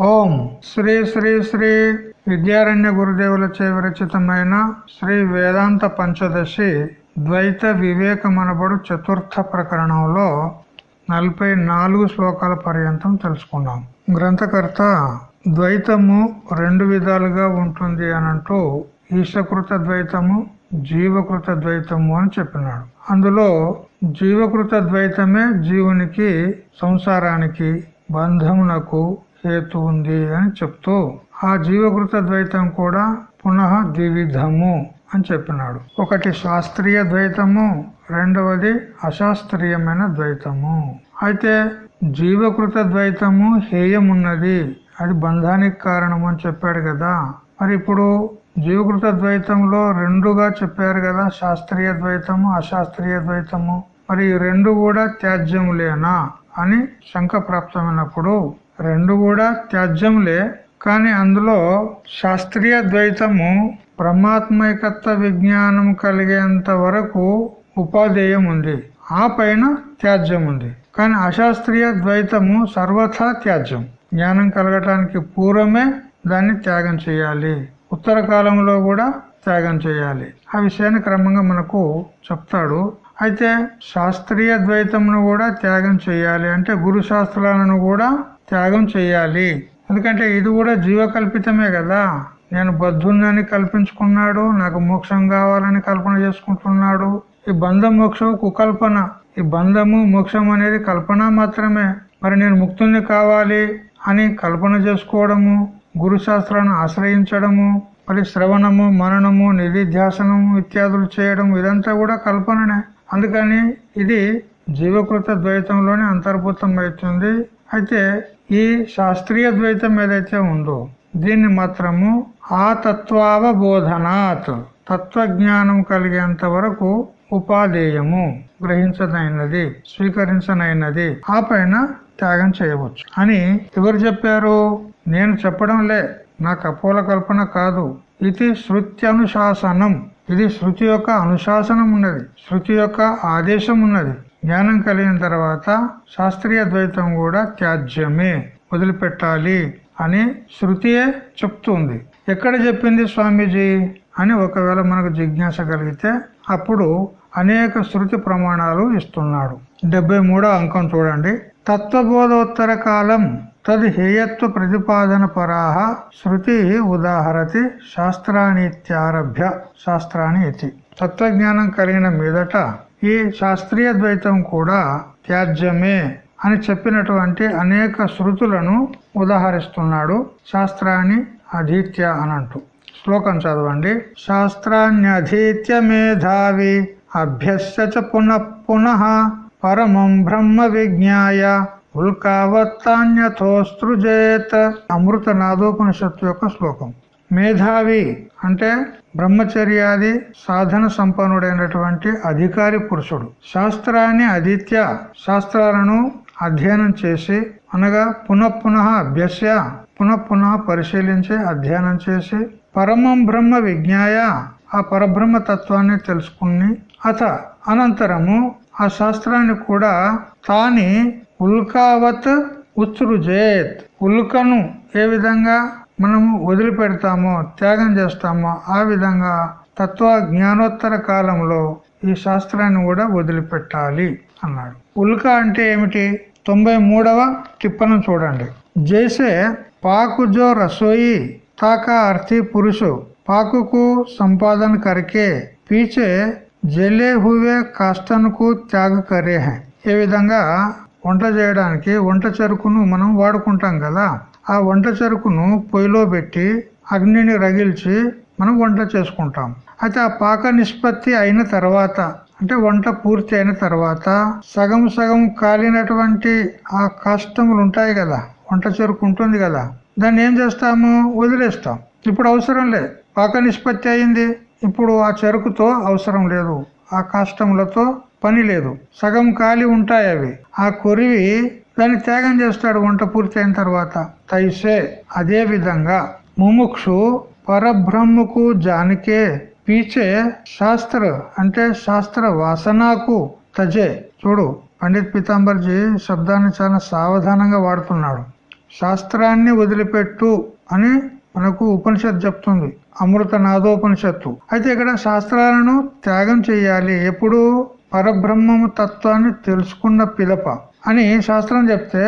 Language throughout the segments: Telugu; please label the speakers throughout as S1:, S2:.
S1: ఓం శ్రీ శ్రీ శ్రీ విద్యారణ్య గురుదేవులచే విరచితమైన శ్రీ వేదాంత పంచదశి ద్వైత వివేకమనబడు చతుర్థ ప్రకరణంలో నలభై నాలుగు శ్లోకాల పర్యంతం తెలుసుకున్నాం. గ్రంథకర్త ద్వైతము రెండు విధాలుగా ఉంటుంది అనంటూ ఈశకృత ద్వైతము జీవకృత ద్వైతము అని చెప్పినాడు. అందులో జీవకృత ద్వైతమే జీవునికి సంసారానికి బంధమునకు హేతు ఉంది అని చెప్తూ ఆ జీవకృత ద్వైతం కూడా పునః ద్విధము అని చెప్పినాడు. ఒకటి శాస్త్రీయ ద్వైతము రెండవది అశాస్త్రీయమైన ద్వైతము. అయితే జీవకృత ద్వైతము హేయమున్నది అది బంధానికి కారణం అని చెప్పాడు కదా. మరి ఇప్పుడు జీవకృత ద్వైతంలో రెండుగా చెప్పారు కదా శాస్త్రీయ ద్వైతము అశాస్త్రీయ ద్వైతము. మరి ఈ రెండు కూడా త్యాజ్యములేనా అని శంక ప్రాప్తమైనప్పుడు రెండు కూడా త్యాజ్యములే కానీ అందులో శాస్త్రీయ ద్వైతము బ్రహ్మాత్మైకత్వ విజ్ఞానం కలిగేంత వరకు ఉపాధేయం ఉంది ఆ పైన త్యాజ్యం ఉంది కానీ అశాస్త్రీయ ద్వైతము సర్వథా త్యాజ్యం. జ్ఞానం కలగటానికి పూర్వమే దాన్ని త్యాగం చేయాలి. ఉత్తర కాలంలో కూడా త్యాగం చేయాలి. ఆ విషయాన్ని క్రమంగా మనకు చెప్తాడు. అయితే శాస్త్రీయ ద్వైతమును కూడా త్యాగం చేయాలి అంటే గురు శాస్త్రాలను కూడా త్యాగం చేయాలి. ఎందుకంటే ఇది కూడా జీవకల్పితమే కదా. నేను బద్ధున్నని కల్పించుకున్నాడు నాకు మోక్షం కావాలని కల్పన చేసుకుంటున్నాడు. ఈ బంధం మోక్షం కుకల్పన. ఈ బంధము మోక్షం అనేది కల్పన మాత్రమే. మరి నేను ముక్తుని కావాలి అని కల్పన చేసుకోవడము గురు శాస్త్రాన్ని ఆశ్రయించడము మరి శ్రవణము మననము నిధిధ్యాసనము ఇత్యాదులు చేయడం ఇదంతా కూడా కల్పననే. అందుకని ఇది జీవకృత ద్వైతంలోనే అంతర్భూతం అవుతుంది. అయితే ఈ శాస్త్రీయ ద్వైతం ఏదైతే ఉందో దీన్ని మాత్రము ఆ తత్వావబోధనాత్ తత్వజ్ఞానం కలిగేంత వరకు ఉపాధేయము గ్రహించదైనది స్వీకరించనైనది ఆ పైన త్యాగం చేయవచ్చు. అని ఎవరు చెప్పారు? నేను చెప్పడం లే నా కపోల కల్పన కాదు. ఇది శృతి అనుశాసనం. ఇది శృతి యొక్క అనుశాసనం ఉన్నది శృతి యొక్క ఆదేశం ఉన్నది జ్ఞానం కలిగిన తర్వాత శాస్త్రీయ ద్వైతం కూడా త్యాజ్యమే వదిలిపెట్టాలి అని శృతియే చెప్తుంది. ఎక్కడ చెప్పింది స్వామీజీ? అని ఒకవేళ మనకు జిజ్ఞాస కలిగితే అప్పుడు అనేక శృతి ప్రమాణాలు ఇస్తున్నాడు. డెబ్బై అంకం చూడండి. తత్వబోధోత్తర కాలం తది హేయత్వ ప్రతిపాదన పరాహ శృతి ఉదాహరతి శాస్త్రానిత్యారభ్య శాస్త్రాన్ని ఇతి తత్వజ్ఞానం కలిగిన మీదట ఈ శాస్త్రీయ ద్వైతం కూడా త్యాజ్యమే అని చెప్పినటువంటి అనేక శృతులను ఉదాహరిస్తున్నాడు శాస్త్రాన్ని అధీత్య అనంటూ. శ్లోకం చదవండి. శాస్త్రాన్యధీత్య మేధావి అభ్యస్య పునః పునః పరమం బ్రహ్మ విజ్ఞాయ ఉల్కావత్తాన్యథోస్తృజేత. అమృత నాదోపనిషత్తు యొక్క శ్లోకం. మేధావి అంటే బ్రహ్మచర్యాది సాధన సంపన్నుడైనటువంటి అధికారి పురుషుడు. శాస్త్రాన్ని అదిత్య శాస్త్రాలను అధ్యయనం చేసి అనగా పునఃపునః అభ్యస్య పునఃపునః పరిశీలించి అధ్యయనం చేసి పరమం బ్రహ్మ విజ్ఞాయ ఆ పరబ్రహ్మ తత్వాన్ని తెలుసుకుని అత అనంతరము ఆ శాస్త్రాన్ని కూడా తాని ఉల్కావత్ ఉత్సృజేత్. ఉల్కను ఏ విధంగా? మనము వదిలిపెడతామో త్యాగం చేస్తామో ఆ విధంగా తత్వ జ్ఞానోత్తర కాలంలో ఈ శాస్త్రాన్ని కూడా వదిలిపెట్టాలి అన్నాడు. ఉల్క అంటే ఏమిటి? తొంభై మూడవ టిప్పను చూడండి. జైసే పాకుజో రసోయి తాకా అర్థి పురుషు పాకుకు సంపాదన కరికే పీచే జలే హువే కాష్టన్కు త్యాగ కరే ఏ విధంగా వంట చేయడానికి వంట చెరుకును మనం వాడుకుంటాం కదా? ఆ వంట చెరుకును పొయ్యిలో పెట్టి అగ్నిని రగిల్చి మనం వంట చేసుకుంటాం. అయితే ఆ పాక నిష్పత్తి అయిన తర్వాత అంటే వంట పూర్తి అయిన తర్వాత సగం సగం కాలినటువంటి ఆ కష్టములు ఉంటాయి కదా వంట చెరుకు ఉంటుంది కదా దాన్ని ఏం చేస్తాము? వదిలేస్తాం. ఇప్పుడు అవసరం లేదు. పాక నిష్పత్తి అయింది. ఇప్పుడు ఆ చెరుకుతో అవసరం లేదు. ఆ కాష్టములతో పని లేదు. సగం కాలి ఉంటాయి అవి. ఆ కొరివి దాన్ని త్యాగం చేస్తాడు వంట పూర్తయిన తర్వాత. తైసే అదే విధంగా ముముక్షు పరబ్రహ్మకు జానికే పీచే శాస్త్ర అంటే శాస్త్ర వాసనకు తజే. చూడు పండిత్ పీతాంబర్జీ శబ్దాన్ని చాలా సావధానంగా వాడుతున్నాడు. శాస్త్రాన్ని వదిలిపెట్టు అని మనకు ఉపనిషత్తు చెప్తుంది. అమృత నాదోపనిషత్తు అయితే ఇక్కడ శాస్త్రాలను త్యాగం చేయాలి. ఎప్పుడు పరబ్రహ్మము తత్వాన్ని తెలుసుకున్న పిలప. అని శాస్త్రం చెప్తే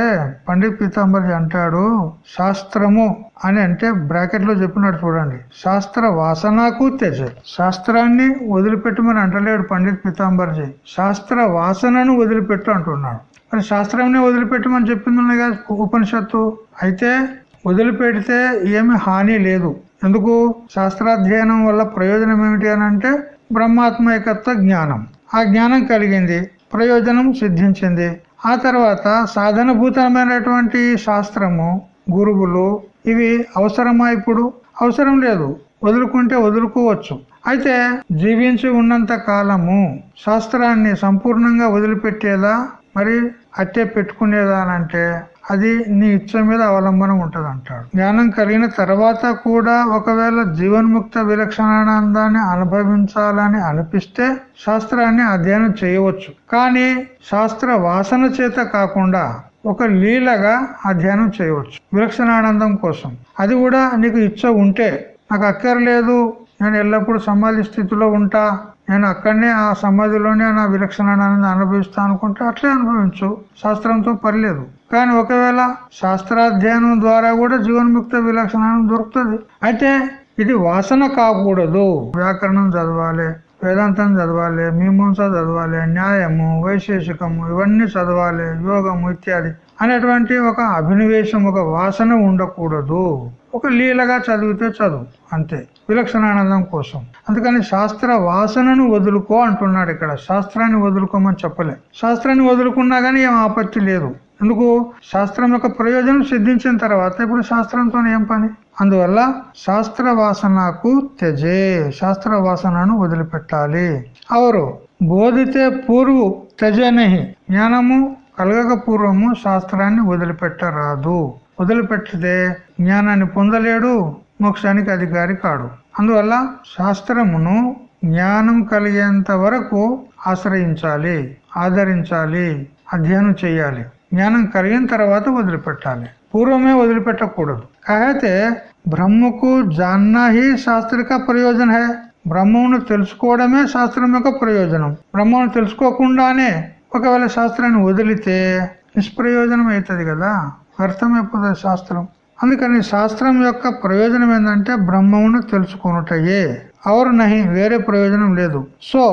S1: పండిత్ పీతాంబరి అంటాడు శాస్త్రము అని అంటే బ్రాకెట్లో చెప్పినాడు చూడండి. శాస్త్ర వాసనకు తెజ శాస్త్రాన్ని వదిలిపెట్టమని అంటలేడు పండిత్ పీతాంబర్జీ. శాస్త్ర వాసనను వదిలిపెట్టు అంటున్నాడు. మరి శాస్త్రాన్ని వదిలిపెట్టమని చెప్పింది కదా ఉపనిషత్తు. అయితే వదిలిపెడితే ఏమి హాని లేదు. ఎందుకు? శాస్త్రాధ్యయనం వల్ల ప్రయోజనం ఏమిటి అని అంటే బ్రహ్మాత్మకత్వ జ్ఞానం. ఆ జ్ఞానం కలిగింది ప్రయోజనం సిద్ధించింది. ఆ తర్వాత సాధనభూతమైనటువంటి శాస్త్రము గురువులు ఇవి అవసరమా ఇప్పుడు? అవసరం లేదు. వదులుకుంటే వదులుకోవచ్చు. అయితే జీవించి ఉన్నంత కాలము శాస్త్రాన్ని సంపూర్ణంగా వదిలిపెట్టేదా మరి అట్టే పెట్టుకునేదానంటే అది నీ ఇచ్చ మీద అవలంబనం ఉంటుంది అంటాడు జ్ఞానం కలిగిన తర్వాత కూడా ఒకవేళ జీవన్ముక్త విలక్షణానందాన్ని అనుభవించాలని అనిపిస్తే శాస్త్రాన్ని అధ్యయనం చేయవచ్చు. కానీ శాస్త్ర వాసన చేత కాకుండా ఒక లీలగా అధ్యయనం చేయవచ్చు. విలక్షణానందం కోసం. అది కూడా నీకు ఇచ్చ ఉంటే నాకు అక్కర్లేదు నేను ఎల్లప్పుడూ సమాధి స్థితిలో ఉంటా నేను అక్కడనే ఆ సమాధిలోనే నా విలక్షణాన్ని అనుభవిస్తా అనుకుంటే అట్లే అనుభవించు. శాస్త్రంతో పర్లేదు. కానీ ఒకవేళ శాస్త్రాధ్యయనం ద్వారా కూడా జీవన్ముక్త విలక్షణానం దొరుకుతుంది. అయితే ఇది వాసన కాకూడదు. వ్యాకరణం చదవాలి వేదాంతం చదవాలి మీమాంస చదవాలి న్యాయము వైశేషికము ఇవన్నీ చదవాలి యోగము ఇత్యాది అనేటువంటి ఒక అభినవేశం ఒక వాసన ఉండకూడదు. ఒక లీలగా చదివితే చదువు అంతే. విలక్షణానందం కోసం. అందుకని శాస్త్ర వాసనను వదులుకో అంటున్నాడు ఇక్కడ. శాస్త్రాన్ని వదులుకోమని చెప్పలే. శాస్త్రాన్ని వదులుకున్నా గానీ ఏం ఆపత్తి లేదు. ఎందుకు? శాస్త్రం యొక్క ప్రయోజనం సిద్ధించిన తర్వాత ఇప్పుడు శాస్త్రంతో ఏం పని? అందువల్ల శాస్త్ర వాసనకు తెజే శాస్త్ర వాసనను వదిలిపెట్టాలి. అవరు. బోధితే పూర్వు తెజనహి జ్ఞానము కలగక పూర్వము శాస్త్రాన్ని వదిలిపెట్టరాదు. వదిలిపెట్టితే జ్ఞానాన్ని పొందలేడు మోక్షానికి అధికారి కాడు. అందువల్ల శాస్త్రమును జ్ఞానం కలిగేంత వరకు ఆశ్రయించాలి ఆదరించాలి అధ్యయనం చేయాలి. జ్ఞానం కలిగిన తర్వాత వదిలిపెట్టాలి. పూర్వమే వదిలిపెట్టకూడదు. కాకపోతే బ్రహ్మకు జాన్నా శాస్త్రిక ప్రయోజన హే. బ్రహ్మను తెలుసుకోవడమే శాస్త్రం యొక్క ప్రయోజనం. బ్రహ్మను తెలుసుకోకుండానే ఒకవేళ శాస్త్రాన్ని వదిలితే నిష్ప్రయోజనం అవుతుంది కదా. అర్థమైపోతుంది శాస్త్రం? అందుకని శాస్త్రం యొక్క ప్రయోజనం ఏంటంటే బ్రహ్మమును తెలుసుకున్నటయే అవరు నహి వేరే ప్రయోజనం లేదు. సో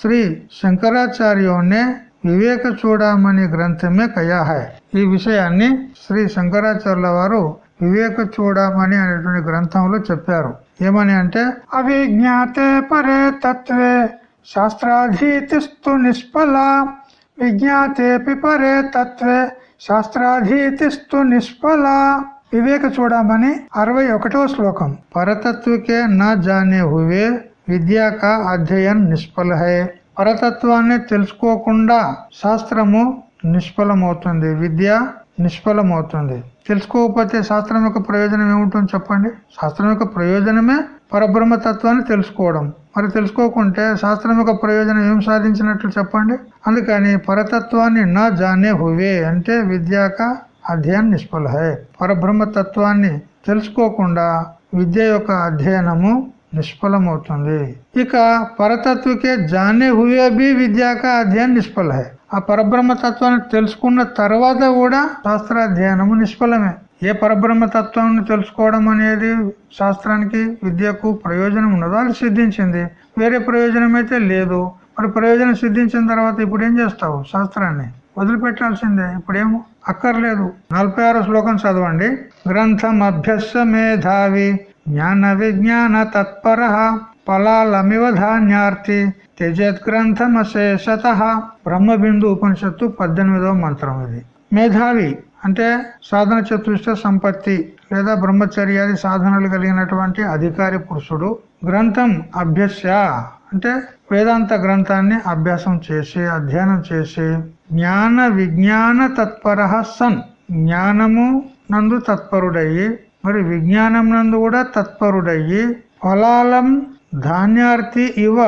S1: శ్రీ శంకరాచార్యునే వివేక చూడమని గ్రంథమే కయా హై. ఈ విషయాన్ని శ్రీ శంకరాచార్యుల వారు వివేక చూడమని అనేటువంటి గ్రంథంలో చెప్పారు. ఏమని అంటే అవిజ్ఞాతే పరే తత్వే శాస్త్రాధీతిస్తు నిష్ఫల విజ్ఞాతేపి పరే తత్వే శాస్త్రాధీతిస్తు నిష్ఫల. వివేక చూడమని అరవై ఒకటో శ్లోకం. పరతత్వకే నా జానే హువే విద్యా కా అధ్యయన్ నిష్ఫల హై పరతత్వాన్ని తెలుసుకోకుండా శాస్త్రము నిష్ఫలమవుతుంది విద్య నిష్ఫలమవుతుంది. తెలుసుకోకపోతే శాస్త్రం యొక్క ప్రయోజనం ఏముంటుంది చెప్పండి? శాస్త్రం యొక్క ప్రయోజనమే పరబ్రహ్మ తత్వాన్ని తెలుసుకోవడం. మరి తెలుసుకోకుంటే శాస్త్రం యొక్క ప్రయోజనం ఏం సాధించినట్లు చెప్పండి? అందుకని పరతత్వాన్ని నా జానే హువే అంటే విద్యాక అధ్యయనం నిష్ఫల హై పరబ్రహ్మ తత్వాన్ని తెలుసుకోకుండా విద్య యొక్క అధ్యయనము నిష్ఫలమవుతుంది. ఇక పరతత్వకే జానే హువే బి విద్యాక అధ్యయనం నిష్ఫల ఆ పరబ్రహ్మ తత్వాన్ని తెలుసుకున్న తర్వాత కూడా శాస్త్రాధ్యయనము నిష్ఫలమే. ఏ పరబ్రహ్మ తత్వాన్ని తెలుసుకోవడం అనేది శాస్త్రానికి విద్యకు ప్రయోజనం ఉన్నదో అది సిద్ధించింది. వేరే ప్రయోజనం అయితే లేదు. మరి ప్రయోజనం సిద్ధించిన తర్వాత ఇప్పుడు ఏం చేస్తావు శాస్త్రాన్ని? వదిలిపెట్టాల్సిందే. ఇప్పుడేమో అక్కర్లేదు. నలభై ఆరో శ్లోకం చదవండి. గ్రంథం అభ్యస మేధావి జ్ఞాన విజ్ఞాన తత్పర ఫలాలమివ ధాన్యార్థి త్యజత్ గ్రంథమశేషత బ్రహ్మబిందు ఉపనిషత్తు పద్దెనిమిదవ మంత్రం ఇది. మేధావి అంటే సాధన చతుష్ట సంపత్తి లేదా బ్రహ్మచర్యాది సాధనలు కలిగినటువంటి అధికారి పురుషుడు. గ్రంథం అభ్యస్య అంటే వేదాంత గ్రంథాన్ని అభ్యాసం చేసి అధ్యయనం చేసి జ్ఞాన విజ్ఞాన తత్పర సన్. జ్ఞానము నందు తత్పరుడయ్యి మరి విజ్ఞానం నందు కూడా తత్పరుడయ్యి ఫలాలం ధాన్యార్థి ఇవ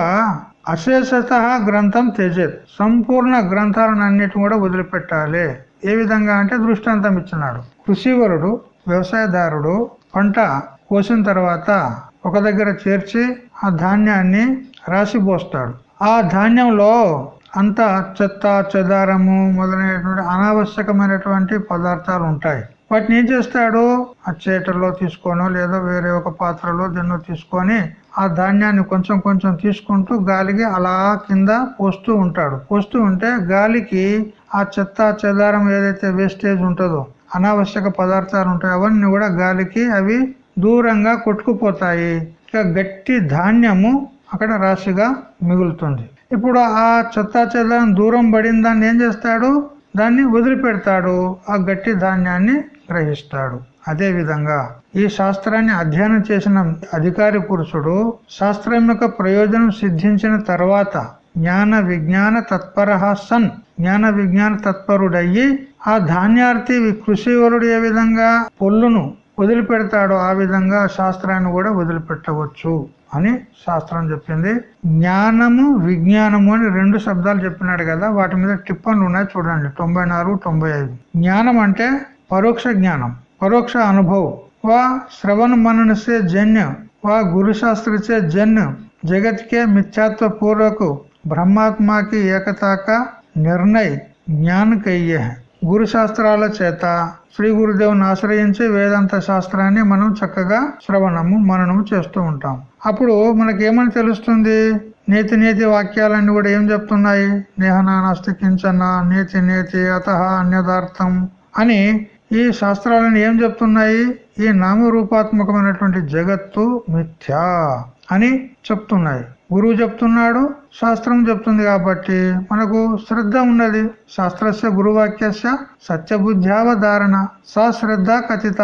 S1: అశేషత గ్రంథం త్యజేత్. సంపూర్ణ గ్రంథాలను అన్నిటి కూడా వదిలిపెట్టాలి. ఏ విధంగా అంటే దృష్టాంతం ఇచ్చినాడు. కృషివరుడు వ్యవసాయదారుడు పంట కోసిన తర్వాత ఒక దగ్గర చేర్చి ఆ ధాన్యాన్ని రాసిపోస్తాడు ఆ ధాన్యంలో అంత చెత్త చెదారము మొదలైనటువంటి అనావశ్యకమైనటువంటి పదార్థాలు ఉంటాయి. వాటిని ఏం చేస్తాడు? ఆ చేటల్లో తీసుకోనో లేదా వేరే ఒక పాత్రలో దీన్నో తీసుకొని ఆ ధాన్యాన్ని కొంచెం కొంచెం తీసుకుంటూ గాలికి అలా కింద పోస్తూ ఉంటాడు. పోస్తూ ఉంటే గాలికి ఆ చెత్త చెదారం ఏదైతే వేస్టేజ్ ఉంటుందో అనావశ్యక పదార్థాలు ఉంటాయి అవన్నీ కూడా గాలికి అవి దూరంగా కొట్టుకుపోతాయి. ఇక గట్టి ధాన్యము అక్కడ రాశిగా మిగులుతుంది. ఇప్పుడు ఆ చెత్త చెదారం దూరం పడిన దాన్ని ఏం చేస్తాడు? దాన్ని వదిలిపెడతాడు. ఆ గట్టి ధాన్యాన్ని గ్రహిస్తాడు. అదే విధంగా ఈ శాస్త్రాన్ని అధ్యయనం చేసిన అధికారి పురుషుడు శాస్త్రం యొక్క ప్రయోజనం సిద్ధించిన తర్వాత జ్ఞాన విజ్ఞాన తత్పర సన్. జ్ఞాన విజ్ఞాన తత్పరుడయ్యి ఆ ధాన్యార్థి కృషివరుడు ఏ విధంగా పొల్లును వదిలిపెడతాడో ఆ విధంగా శాస్త్రాన్ని కూడా వదిలిపెట్టవచ్చు అని శాస్త్రం చెప్పింది. జ్ఞానము విజ్ఞానము అని రెండు శబ్దాలు చెప్పినాడు కదా వాటి మీద టిప్పన్లు ఉన్నాయి చూడండి తొంభై నాలుగు తొంభై ఐదు. జ్ఞానం అంటే పరోక్ష జ్ఞానం. పరోక్ష అనుభవం వా శ్రవణ మననసే జన్య వా గురు శాస్త్రచే జన్య జగత్ के मिथ्यात्व पूर्वक బ్రహ్మాత్మ కి ఏకతాక నిర్ణయ్ జ్ఞాన్ కయ్యే గురు శాస్త్రాల చేత శ్రీ గురుదేవుని ఆశ్రయించి వేదాంత శాస్త్రాన్ని మనం చక్కగా శ్రవణము మననము చేస్తూ ఉంటాం అప్పుడు మనకేమని తెలుస్తుంది నేతి నేతి వాక్యాలన్నీ కూడా ఏం చెప్తున్నాయి నేహనానాస్తి కించన నేతి నేతి అత అన్యదార్థం అని ఈ శాస్త్రాలను ఏం చెప్తున్నాయి? ఈ నామరూపాత్మకమైనటువంటి జగత్తు మిథ్యా అని చెప్తున్నాయి. గురువు చెప్తున్నాడు శాస్త్రం చెప్తుంది కాబట్టి మనకు శ్రద్ధ ఉన్నది. శాస్త్రస్య గురువాక్యస్య సత్యబుద్ధ్యావధారణ. సశ్రద్ధ కథిత.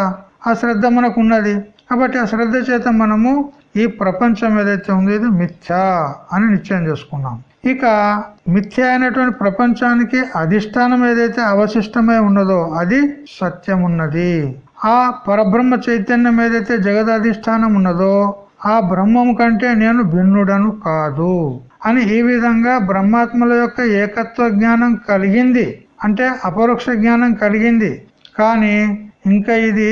S1: ఆ శ్రద్ధ మనకు ఉన్నది కాబట్టి ఆ శ్రద్ధ చేత మనము ఈ ప్రపంచం ఏదైతే ఉందో ఇది మిథ్యా అని నిశ్చయం చేసుకున్నాం. ఇక మిథ్య అయినటువంటి ప్రపంచానికి అధిష్టానం ఏదైతే అవశిష్టమై ఉన్నదో అది సత్యం ఉన్నది ఆ పరబ్రహ్మ చైతన్యం ఏదైతే జగదాధిష్టానం ఉన్నదో ఆ బ్రహ్మము కంటే నేను భిన్నుడను కాదు అని ఈ విధంగా బ్రహ్మాత్మల యొక్క ఏకత్వ జ్ఞానం కలిగింది అంటే అపరోక్ష జ్ఞానం కలిగింది. కానీ ఇంకా ఇది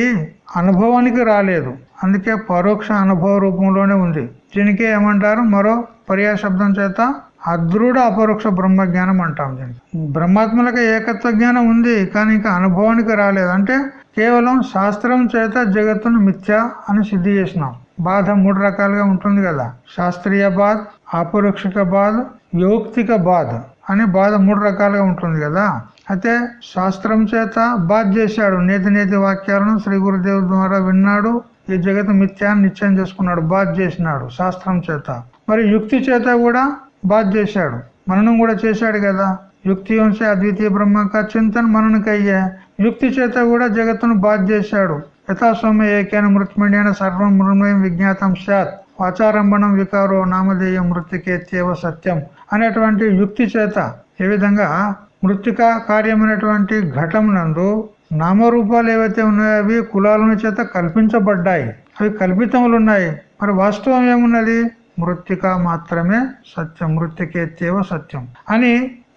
S1: అనుభవానికి రాలేదు. అందుకే పరోక్ష అనుభవ రూపంలోనే ఉంది. దీనికి ఏమంటారు? మరో పర్యాశబ్దం చేత అదృఢ అపరోక్ష బ్రహ్మజ్ఞానం అంటాం దీనికి బ్రహ్మాత్మలకు ఏకత్వ జ్ఞానం ఉంది కానీ ఇంకా అనుభవానికి రాలేదు. అంటే కేవలం శాస్త్రం చేత జగత్తును మిథ్య అని సిద్ధి చేసినాం. బాధ మూడు రకాలుగా ఉంటుంది కదా. శాస్త్రీయ బాధ అపరోక్షిక బాధ యౌక్తిక బాధ అని బాధ మూడు రకాలుగా ఉంటుంది కదా. అయితే శాస్త్రం చేత బాధ చేశాడు. నేతి నేతి వాక్యాలను శ్రీ గురుదేవు ద్వారా విన్నాడు. ఈ జగత్ మిథ్యాన్ని నిశ్చయం చేసుకున్నాడు. బాధ చేసినాడు శాస్త్రం చేత. మరి యుక్తి చేత కూడా బాధ చేశాడు. మననం కూడా చేశాడు కదా. యుక్తి వంశే అద్వితీయ బ్రహ్మక చింతన మననకయ్యే. యుక్తి చేత కూడా జగత్తును బాధ చేశాడు. యథాస్వామ్య ఏకైన మృత్యుమణ్యన సర్వం మృణయం విజ్ఞాతం సాత్. వాచారంభణం వికారో నామధేయం మృతికేత్యేవ సత్యం అనేటువంటి యుక్తి చేత ఏ విధంగా మృతిక కార్యమైనటువంటి ఘటం నందు నామరూపాలు ఏవైతే ఉన్నాయో అవి కులాలను చేత కల్పించబడ్డాయి. అవి కల్పితములు ఉన్నాయి మరి వాస్తవం ఏమున్నది? మృతిక మాత్రమే సత్యం మృతికేత్యేవ సత్యం అని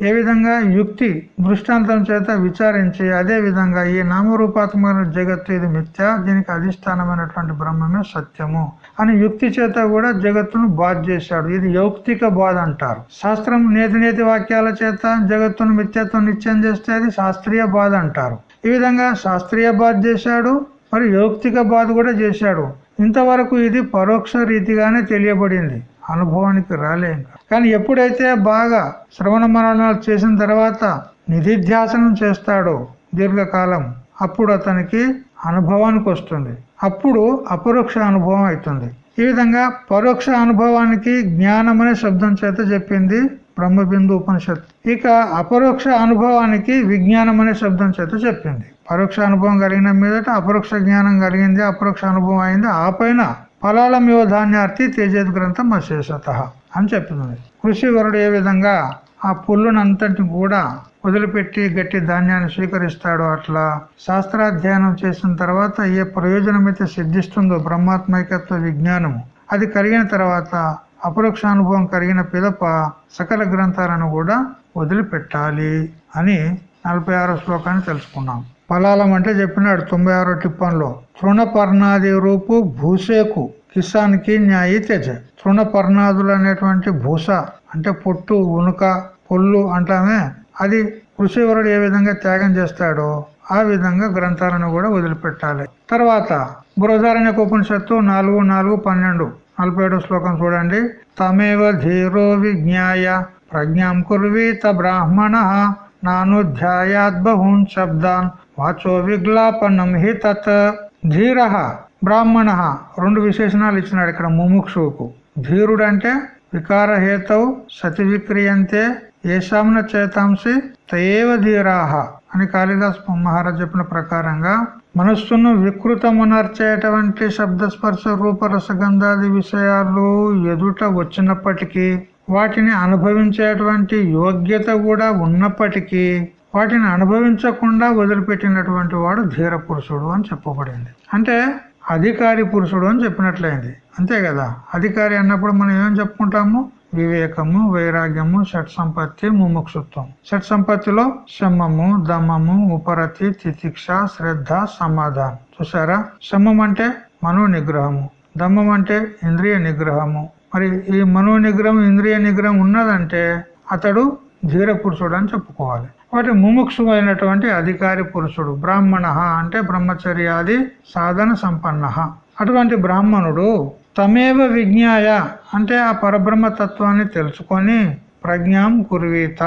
S1: ఏ విధంగా యుక్తి దృష్టాంతం చేత విచారించి అదే విధంగా ఈ నామరూపాత్మకమైన జగత్తు ఇది మిథ్య దీనికి అధిష్టానమైనటువంటి బ్రహ్మమే సత్యము అని యుక్తి చేత కూడా జగత్తును బాధ చేశాడు. ఇది యౌక్తిక బాధ అంటారు. శాస్త్రం నేతి నేతి వాక్యాల చేత జగత్తును మిథ్యత్వం నిత్యం చేస్తే అది శాస్త్రీయ బాధ అంటారు. ఈ విధంగా శాస్త్రీయ బాధ చేశాడు మరి యౌక్తిక బాధ కూడా చేశాడు. ఇంతవరకు ఇది పరోక్ష రీతిగానే తెలియబడింది. అనుభవానికి రాలే ఇంకా. కానీ ఎప్పుడైతే బాగా శ్రవణ మరణాలు చేసిన తర్వాత నిధిధ్యాసనం చేస్తాడో దీర్ఘకాలం అప్పుడు అతనికి అనుభవానికి వస్తుంది. అప్పుడు అపరోక్ష అనుభవం అవుతుంది. ఈ విధంగా పరోక్ష అనుభవానికి జ్ఞానం అనే శబ్దం చేత చెప్పింది బ్రహ్మబిందు ఉపనిషత్ ఇక అపరోక్ష అనుభవానికి విజ్ఞానం అనే శబ్దం చేత చెప్పింది. పరోక్ష అనుభవం కలిగిన మీదట అపరోక్ష జ్ఞానం కలిగింది అపరోక్ష అనుభవం అయింది. ఆ పైన ఫలాలమివ ధాన్యార్థి తేజేత్ గ్రంథం అశేషత అని చెప్తుంది. కృషి వరుడు ఏ విధంగా ఆ పుల్లునంతటి కూడా వదిలిపెట్టి గట్టి ధాన్యాన్ని స్వీకరిస్తాడు అట్లా శాస్త్రాధ్యయనం చేసిన తర్వాత ఏ ప్రయోజనం అయితే సిద్ధిస్తుందో బ్రహ్మాత్మైకత్వ విజ్ఞానము అది కలిగిన తర్వాత అపరోక్షానుభవం కలిగిన పిదప సకల గ్రంథాలను కూడా వదిలిపెట్టాలి అని నలభై ఆరో శ్లోకాన్ని తెలుసుకున్నాం. పలాలం అంటే చెప్పినాడు తొంభై ఆరో టిప్పంలో తృణపర్ణాది రూపు భూసేకు కిసాన్కి న్యాయి తెజ. తృణపర్ణాదులు అనేటువంటి భూస అంటే పొట్టు ఉనుక పొల్లు అంటామే. అది కృషివరుడు ఏ విధంగా త్యాగం చేస్తాడో ఆ విధంగా గ్రంథాలను కూడా వదిలిపెట్టాలి. తర్వాత బృహదారణ్యక ఉపనిషత్తు నాలుగు నాలుగు పన్నెండు నలభై ఏడో శ్లోకం చూడండి. తమేవ ధీరో విజ్ఞాయ ప్రజ్ఞాం కుర్వీత బ్రాహ్మణ. నానుధ్యాయాత్ బహూన్ శబ్దాన్ వాచో విగ్లాపనం హి తత్ ధీర బ్రాహ్మణ రెండు విశేషణాలు ఇచ్చినాడు ఇక్కడ ముముక్షువుకు। ధీరుడంటే వికారహేతవు సతి విక్రియంతే ఏషాంన చేతాంసి తయేవ ధీరాహ అని కాళిదాస్ మహారాజ్ చెప్పిన ప్రకారంగా మనస్సును వికృతమునర్చేటువంటి శబ్దస్పర్శ రూపరసగంధాది విషయాలు ఎదుట వచ్చినప్పటికీ వాటిని అనుభవించేటువంటి యోగ్యత కూడా ఉన్నప్పటికీ వాటిని అనుభవించకుండా వదిలిపెట్టినటువంటి వాడు ధీర పురుషుడు అని చెప్పబడింది. అంటే అధికారి పురుషుడు అని చెప్పినట్లయింది. అంతే కదా? అధికారి అన్నప్పుడు మనం ఏం చెప్పుకుంటాము? వివేకము వైరాగ్యము షట్ సంపత్తి ముముక్షుత్వం. షట్ సంపత్తిలో శమము దమము ఉపరతి తితిక్ష శ్రద్ధ సమాధానం. చూసారా శమం అంటే మనో నిగ్రహము. దమ్మం అంటే ఇంద్రియ నిగ్రహము. మరి ఈ మనో నిగ్రహం ఇంద్రియ నిగ్రహం ఉన్నదంటే అతడు ధీర పురుషుడు అని చెప్పుకోవాలి. వాటి ముముక్షు అయినటువంటి అధికారి పురుషుడు బ్రాహ్మణ అంటే బ్రహ్మచర్యాది సాధన సంపన్న. అటువంటి బ్రాహ్మణుడు తమేవ విజ్ఞాయ అంటే ఆ పరబ్రహ్మ తత్వాన్ని తెలుసుకొని ప్రజ్ఞాం కుర్వీత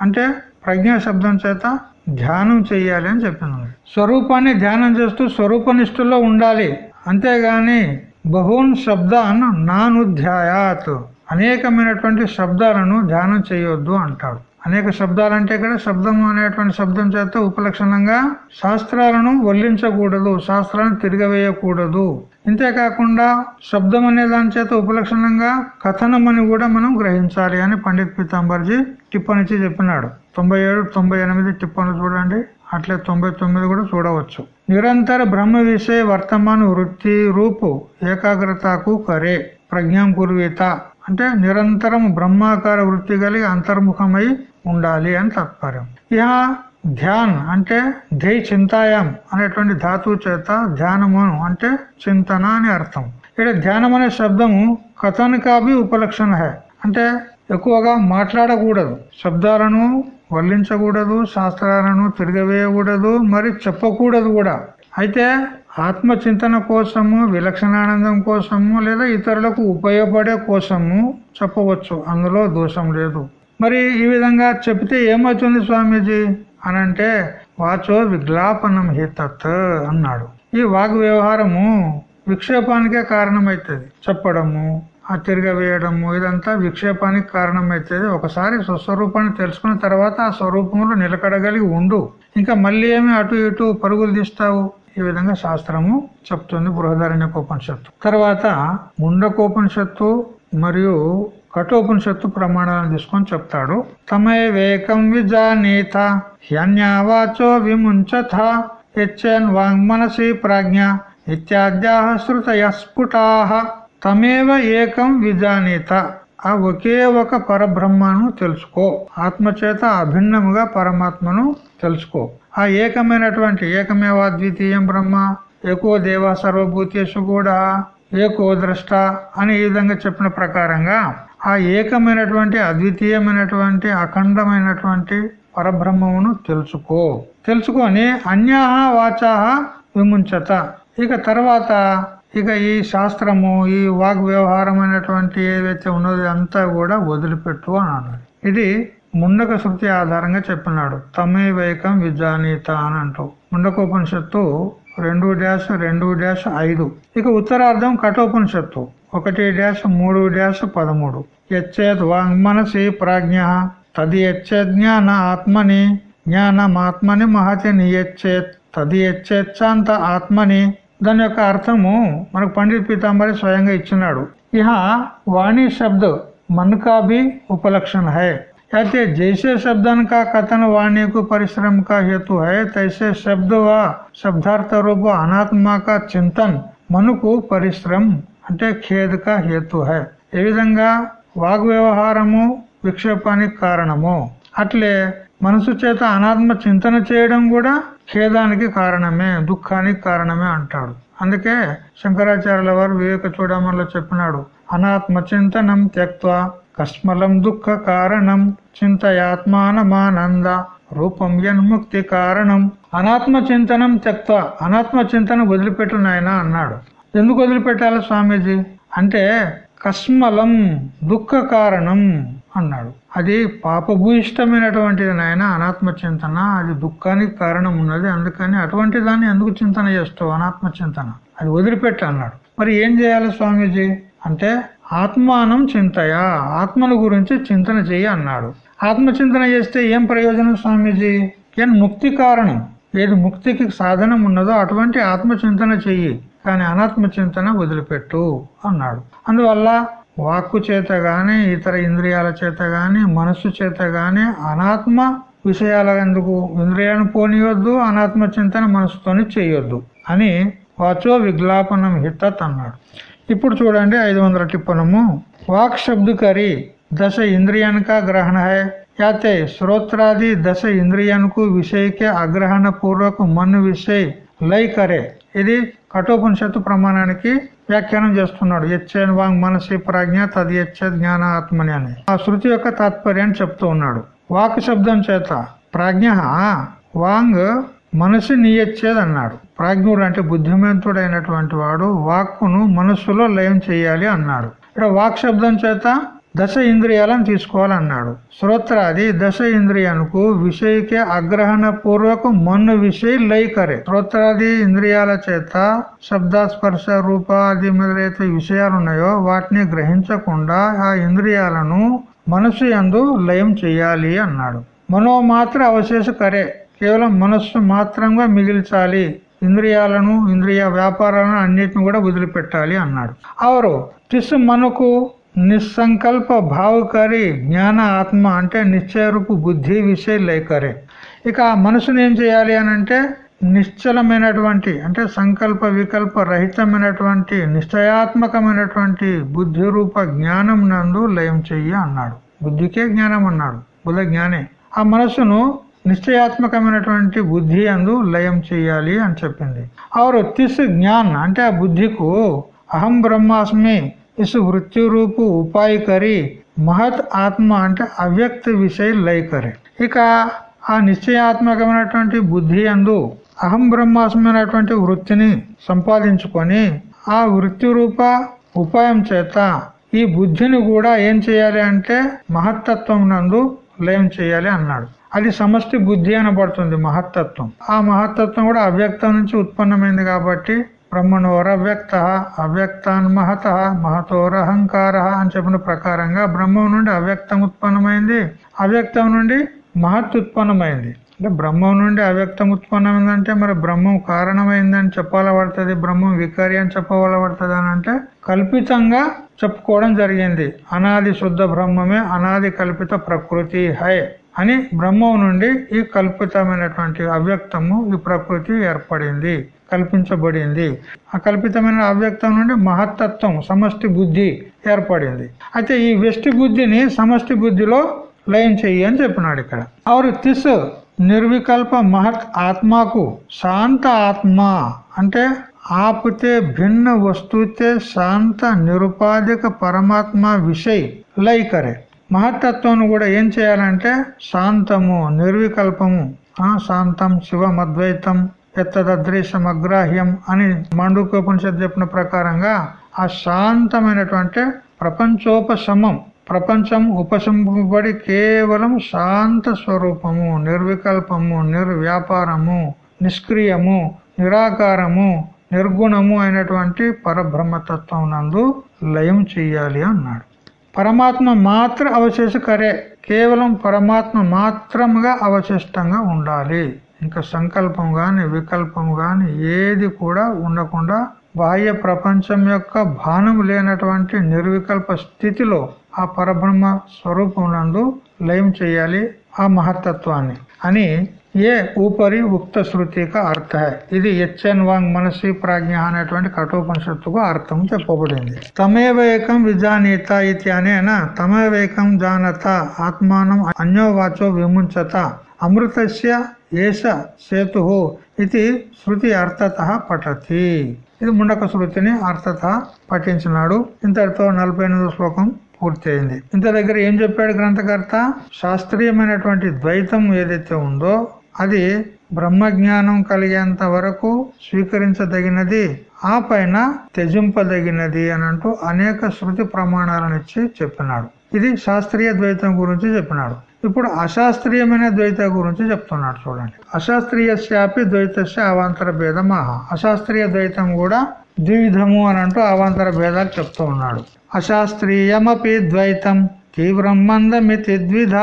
S1: అంటే ప్రజ్ఞా శబ్దం చేత ధ్యానం చెయ్యాలి అని చెప్పింది స్వరూపాన్ని ధ్యానం చేస్తూ స్వరూపనిష్ఠుల్లో ఉండాలి. అంతేగాని బహున్ శబ్దాన్ నానుధ్యాయాత్. అనేకమైనటువంటి శబ్దాలను ధ్యానం చేయొద్దు అంటాడు. అనేక శబ్దాలు అంటే ఇక్కడ శబ్దం అనేటువంటి శబ్దం చేత ఉపలక్షణంగా శాస్త్రాలను వల్లించకూడదు శాస్త్రాలను తిరగవేయకూడదు. ఇంతేకాకుండా శబ్దం అనే దాని చేత ఉపలక్షణంగా కథనం అని కూడా మనం గ్రహించాలి అని పండిత్ పీతాంబర్జీ టిప్పనిచ్చి చెప్పినాడు. తొంభై ఏడు తొంభై ఎనిమిది టిప్పన్లు చూడండి. అట్లే తొంభై తొమ్మిది కూడా చూడవచ్చు. నిరంతర బ్రహ్మ విషయ వర్తమాన వృత్తి రూపు ఏకాగ్రతకు కరే ప్రజ్ఞాం కుర్వీత అంటే నిరంతరం బ్రహ్మాకార వృత్తి కలిగి అంతర్ముఖమై ఉండాలి అని తాత్పర్యం. ఇహ ధ్యాన్ అంటే ధై చింతాయం అనేటువంటి ధాతువు చేత ధ్యానము అంటే చింతన అని అర్థం. ఇక్కడ ధ్యానం అనే శబ్దము కథనికాభి ఉపలక్షణ హే. అంటే ఎక్కువగా మాట్లాడకూడదు. శబ్దాలను వల్లించకూడదు శాస్త్రాలను తిరగవేయకూడదు మరి చెప్పకూడదు కూడా. అయితే ఆత్మచింతన కోసము విలక్షణానందం కోసము లేదా ఇతరులకు ఉపయోగపడే కోసము చెప్పవచ్చు. అందులో దోషం లేదు. మరి ఈ విధంగా చెప్తే ఏమవుతుంది స్వామీజీ? అనంటే వాచో విగ్లాపనం హితత్ అన్నాడు. ఈ వాగ్ వ్యవహారము విక్షేపానికే కారణమవుతుంది. చెప్పడము ఆ తిరగవేయడము ఇదంతా విక్షేపానికి కారణమవుతుంది ఒకసారి స్వస్వరూపాన్ని తెలుసుకున్న తర్వాత ఆ స్వరూపంలో నిలకడగలిగి ఉండు. ఇంకా మళ్ళీ ఏమి అటు ఇటు పరుగులు తీస్తావు? ఈ విధంగా శాస్త్రము చెప్తుంది బృహదారణ్యకోపనిషత్తు తర్వాత ముండకోపనిషత్తు మరియు కఠోపనిషత్తు ప్రమాణాలను తీసుకొని చెప్తాడు. తమే వేకం విజానీత హ్యన్యావాచో విముంచథ హెచ్ఎన్ వాంగ్మనసి ప్రాజ్ఞ ఇత్యాద్యా శృతయ స్ఫుటాహ తమేవ ఏకం విజానీత. ఆ ఒకే ఒక పరబ్రహ్మను తెలుసుకో. ఆత్మచేత అభిన్నముగా పరమాత్మను తెలుసుకో. ఆ ఏకమైనటువంటి ఏకమేవ ద్వితీయం బ్రహ్మ? ఏకో దేవ సర్వభూతేషు కూడా. ఏకో ద్రష్ట అని ఈ విధంగా చెప్పిన ప్రకారంగా ఆ ఏకమైనటువంటి అద్వితీయమైనటువంటి అఖండమైనటువంటి పరబ్రహ్మమును తెలుసుకో. తెలుసుకొని అన్యాహ వాచాహ విముంచత. ఇక తర్వాత ఇక ఈ శాస్త్రము ఈ వాగ్ వ్యవహారమైనటువంటి ఏదైతే ఏవైతే ఉన్నదో అంతా కూడా వదిలిపెట్టు అని అన్నది. ఇది ముండక శృతి ఆధారంగా చెప్పినాడు. తమే వైకం విజానీత అని అంటూ. ముండకోపనిషత్తు రెండు డ్యాష్ రెండు డ్యాష్ ఐదు. ఇక ఉత్తరార్థం కఠోపనిషత్తు. ఒకటి డ్యాష్ మూడు డ్యాష్ పదమూడు. యచ్చేత్ వాంగ్మనసి ప్రాజ్ఞ. తది యచ్చేత్ జ్ఞాన ఆత్మని. జ్ఞానమాత్మని మహతి నియచ్చేత్. తది యచ్చేచ్చాంత ఆత్మని. దాని యొక్క అర్థము మనకు పండిత్ పీతాంబరి స్వయంగా ఇచ్చినాడు. ఇహ వాణి శబ్ద मन ఉపలక్షణ హే. అయితే జైసే कहते जैसे వాణికు का कथन वाणी को తైసే శబ్ద వా శబ్దార్థ तैसे అనాత్మక చింతన్ మనకు పరిశ్రమ అంటే ఖేదక కా హేతు హై. ఏ విధంగా వాగ్ వ్యవహారము విక్షేపానికి కారణము? అట్లే మనసు చేత అనాత్మ చింతన చేయడం కూడా ఖేదానికి కారణమే దుఃఖానికి కారణమే అంటాడు. అందుకే శంకరాచార్యుల వారు వివేక చూడమల్లో చెప్పినాడు అనాత్మ చింతనం త్యక్వ కస్మలం దుఃఖ కారణం చింతయాత్మానమానంద రూపం యన్ముక్తి కారణం. అనాత్మ చింతనం త్యక్త అనాత్మ చింతన వదిలిపెట్టు నాయన అన్నాడు. ఎందుకు వదిలిపెట్టాలి స్వామీజీ? అంటే కస్మలం దుఃఖ కారణం అన్నాడు. అది పాపభూయిష్టమైనటువంటిది నాయన అనాత్మ చింతన. అది దుఃఖానికి కారణం ఉన్నది అందుకని అటువంటి దాన్ని ఎందుకు చింతన చేస్తావు? అనాత్మ చింతన. అది వదిలిపెట్టు అన్నాడు. మరి ఏం చేయాలి స్వామీజీ? అంటే ఆత్మానం చింతయా? ఆత్మను గురించి చింతన చెయ్యి అన్నాడు. ఆత్మచింతన చేస్తే ఏం ప్రయోజనం స్వామీజీ? ఏం ముక్తి కారణం? ఏది ముక్తికి సాధనం ఉన్నదో అటువంటి ఆత్మచింతన చెయ్యి. కానీ అనాత్మ చింతన వదిలిపెట్టు అన్నాడు. అందువల్ల వాక్కు చేత కానీ ఇతర ఇంద్రియాల చేత కానీ మనస్సు చేత కానీ అనాత్మ విషయాల ఎందుకు? ఇంద్రియాన్ని పోనీయొద్దు అనాత్మ చింతన మనసుతోని చేయొద్దు అని వాచో విజ్ఞాపనం హితత్ అన్నాడు. ఇప్పుడు చూడండి ఐదు వందల టిప్పనము. వాక్ శబ్దుకరి దశ ఇంద్రియానిక గ్రహణ హే. యాతే శ్రోత్రాది దశ ఇంద్రియానికి విషయకే అగ్రహణ పూర్వక మన్ను విషయ లైకరే ఇది కఠోపనిషత్తు ప్రమాణానికి వ్యాఖ్యానం చేస్తున్నాడు. యచ్చేన్ వాంగ్ మనసి ప్రాజ్ఞ తది యచ్చే జ్ఞాన ఆత్మని అని. ఆ శృతి యొక్క తాత్పర్యాన్ని చెప్తూ ఉన్నాడు. వాక్ శబ్దం చేత ప్రాజ్ఞ వాంగ్ మనసు నియచ్చేది అన్నాడు. ప్రాజ్ఞుడు అంటే బుద్ధిమంతుడైనటువంటి వాడు వాక్కును మనస్సులో లయం చేయాలి అన్నాడు. ఇక్కడ వాక్ శబ్దం చేత దశ ఇంద్రియాలను తీసుకోవాలన్నాడు. శ్రోత్రాది దశ ఇంద్రియాలకు విషయకే అగ్రహణ పూర్వక మన్ను విషయ లయ కరే శ్రోత్రాది ఇంద్రియాల చేత శబ్ద స్పర్శ రూప ఆది మొదలైతే విషయాలు ఉన్నాయో వాటిని గ్రహించకుండా ఆ ఇంద్రియాలను మనసు యందు లయం చేయాలి అన్నాడు. మనో మాత్ర అవశేష కరే. కేవలం మనస్సు మాత్రంగా మిగిల్చాలి. ఇంద్రియాలను ఇంద్రియ వ్యాపారాలను అన్నిటిని కూడా వదిలిపెట్టాలి అన్నాడు. అవరు తిస్సు మనకు నిస్సంకల్ప భావకరి జ్ఞాన ఆత్మ అంటే నిశ్చయరూపు బుద్ధి విషయ లేకరే. ఇక మనసుని ఏం చేయాలి అని అంటే నిశ్చలమైనటువంటి అంటే సంకల్ప వికల్ప రహితమైనటువంటి నిశ్చయాత్మకమైనటువంటి బుద్ధి రూప జ్ఞానం నందు లయం చెయ్యి అన్నాడు. బుద్ధికే జ్ఞానం అన్నాడు. బుధ జ్ఞానే. ఆ మనసును నిశ్చయాత్మకమైనటువంటి బుద్ధి అందు లయం చేయాలి అని చెప్పింది. ఆరు తిస్ జ్ఞాన్ అంటే ఆ బుద్ధికు అహం బ్రహ్మాస్మి ఇసు వృత్తి రూపు ఉపాయ కరి మహత్ ఆత్మ అంటే అవ్యక్త విషయ లయ కరే ఇక ఆ నిశ్చయాత్మకమైనటువంటి బుద్ధి అందు అహం బ్రహ్మాస్మైనటువంటి వృత్తిని సంపాదించుకొని ఆ వృత్తి రూప ఉపాయం చేత ఈ బుద్ధిని కూడా ఏం చేయాలి అంటే మహత్తత్వం నందు లయం చేయాలి అన్నాడు. అది సమష్టి బుద్ధి అనబడుతుంది మహత్తత్వం. ఆ మహత్తత్వం కూడా అవ్యక్తం నుంచి ఉత్పన్నమైంది కాబట్టి బ్రహ్మణోరవ్యక్త అవ్యక్తాన్ మహత మహతోరహంకార అని చెప్పిన ప్రకారంగా బ్రహ్మం నుండి అవ్యక్తం ఉత్పన్నమైంది. అవ్యక్తం నుండి మహత్ ఉత్పన్నమైంది. అంటే బ్రహ్మం నుండి అవ్యక్తం ఉత్పన్నమైందంటే మరి బ్రహ్మం కారణమైందని చెప్పాలబడుతుంది బ్రహ్మం వికారి అని చెప్పవల పడుతుంది అని అంటే కల్పితంగా చెప్పుకోవడం జరిగింది. అనాది శుద్ధ బ్రహ్మమే అనాది కల్పిత ప్రకృతి హై. అని బ్రహ్మం నుండి ఈ కల్పితమైనటువంటి అవ్యక్తము ఈ ప్రకృతి ఏర్పడింది కల్పించబడింది. ఆ కల్పితమైన అవ్యక్తం నుండి మహత్తత్వం సమష్టి బుద్ధి ఏర్పడింది. అయితే ఈ వెష్టి బుద్ధిని సమష్టి బుద్ధిలో లయం చెయ్యి అని చెప్పినాడు ఇక్కడ. ఆరు తిస్ నిర్వికల్ప మహత్ ఆత్మకు శాంత ఆత్మ అంటే ఆపుతే భిన్న వస్తుతే శాంత నిరుపాధిక పరమాత్మ విషయ లయకరే మహత్తత్వం కూడా ఏం చేయాలంటే శాంతము నిర్వికల్పము. ఆ శాంతం శివం అద్వైతం ఎత్తదృశ్యం అగ్రాహ్యం అని మండుకోపనిషత్తు చెప్పిన ప్రకారంగా ఆ శాంతమైనటువంటి ప్రపంచోపశమం ప్రపంచం ఉపశంపబడి కేవలం శాంత స్వరూపము నిర్వికల్పము నిర్వ్యాపారము నిష్క్రియము నిరాకారము నిర్గుణము అయినటువంటి పరబ్రహ్మతత్వం నందు లయం చెయ్యాలి అన్నాడు. పరమాత్మ మాత్ర అవశేష కరే. కేవలం పరమాత్మ మాత్రముగా అవశిష్టంగా ఉండాలి. ఇంకా సంకల్పం కానీ వికల్పం కానీ ఏది కూడా ఉండకుండా బాహ్య ప్రపంచం యొక్క భానం లేనటువంటి నిర్వికల్ప స్థితిలో ఆ పరబ్రహ్మ స్వరూపం నందు లయం చేయాలి ఆ మహత్తత్వాన్ని. అని ఏ ఉపరి ఉక్త శృతిక అర్థ. ఇది హెచ్ఎన్ వాంగ్ మనసి ప్రాజ్ఞ అనేటువంటి కఠోపనిషత్తుకు అర్థం చెప్పబడింది. తమేవేకం విజానీత ఇది అనేన తమేవేకం జానత ఆత్మానం అన్యోవాచో విముంచత అమృతస్య ఏష సేతు ఇది శృతి అర్థత పఠతి. ఇది ముండక శృతిని అర్థత పఠించినాడు. ఇంతటితో నలభై ఎనిమిదో శ్లోకం పూర్తయింది. ఇంత దగ్గర ఏం చెప్పాడు గ్రంథకర్త? శాస్త్రీయమైనటువంటి ద్వైతం ఏదైతే ఉందో అది బ్రహ్మజ్ఞానం కలిగేంత వరకు స్వీకరించదగినది ఆ పైన త్యజింపదగినది అని అంటూ అనేక శృతి ప్రమాణాలను ఇచ్చి చెప్పినాడు. ఇది శాస్త్రీయ ద్వైతం గురించి చెప్పినాడు. ఇప్పుడు అశాస్త్రీయమైన ద్వైత గురించి చెప్తున్నాడు చూడండి. అశాస్త్రీయశాపి ద్వైతస్య అవాంతర భేదమాహ. అశాస్త్రీయ ద్వైతం కూడా ద్విధము అని అంటూ అవాంతర భేదాలు చెప్తూ ఉన్నాడు. అశాస్త్రీయమపి ద్వైతం తీవ్రం మందమితి ద్విధ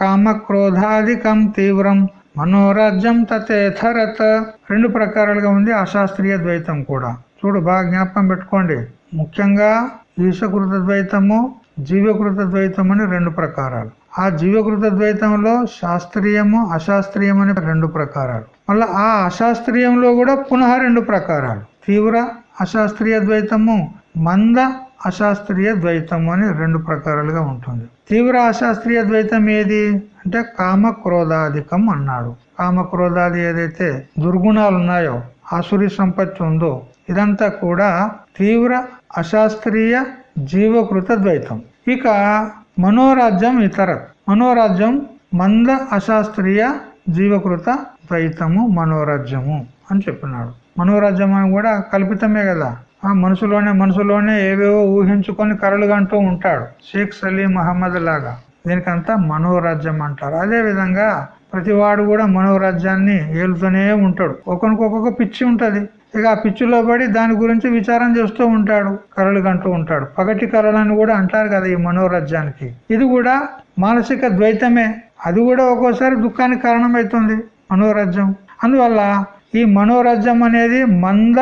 S1: కామక్రోధాధికం తీవ్రం. మనోరాజ్యం తతేథరత్ రెండు ప్రకారాలుగా ఉంది అశాస్త్రీయ ద్వైతం కూడా. చూడు బాగా జ్ఞాపకం పెట్టుకోండి. ముఖ్యంగా ఈశకృత ద్వైతము జీవకృత ద్వైతం అని రెండు ప్రకారాలు. ఆ జీవకృత ద్వైతంలో శాస్త్రీయము అశాస్త్రీయం అని రెండు ప్రకారాలు. మళ్ళీ ఆ అశాస్త్రీయంలో కూడా పునః రెండు ప్రకారాలు. తీవ్ర అశాస్త్రీయ ద్వైతము మంద అశాస్త్రీయ ద్వైతం అని రెండు ప్రకారాలుగా ఉంటుంది. తీవ్ర అశాస్త్రీయ ద్వైతం ఏది? అంటే కామ క్రోధాధికం అన్నాడు. కామ క్రోధాది ఏదైతే దుర్గుణాలు ఉన్నాయో ఆసురి సంపత్తి ఉందో ఇదంతా కూడా తీవ్ర అశాస్త్రీయ జీవకృత ద్వైతం. ఇక మనోరాజ్యం ఇతర. మనోరాజ్యం మంద అశాస్త్రీయ జీవకృత ద్వైతము మనోరాజ్యము అని చెప్పినాడు. మనోరాజ్యం అని కూడా కల్పితమే కదా. ఆ మనసులోనే మనసులోనే ఏవేవో ఊహించుకొని కరలుగంటూ ఉంటాడు. షేక్ సలీం అహ్మద్ లాగా. దీనికంతా మనోరాజ్యం అంటారు. అదే విధంగా ప్రతివాడు కూడా మనోరాజ్యాన్ని ఏలుతూనే ఉంటాడు. ఒకరికొకొక పిచ్చి ఉంటది. ఇక ఆ పిచ్చిలో పడి దాని గురించి విచారం చేస్తూ ఉంటాడు కరలు కంటూ ఉంటాడు. పగటి కరలని కూడా అంటారు కదా ఈ మనోరాజ్యానికి. ఇది కూడా మానసిక ద్వైతమే. అది కూడా ఒక్కోసారి దుఃఖానికి కారణమవుతుంది మనోరాజ్యం. అందువల్ల ఈ మనోరాజ్యం అనేది మంద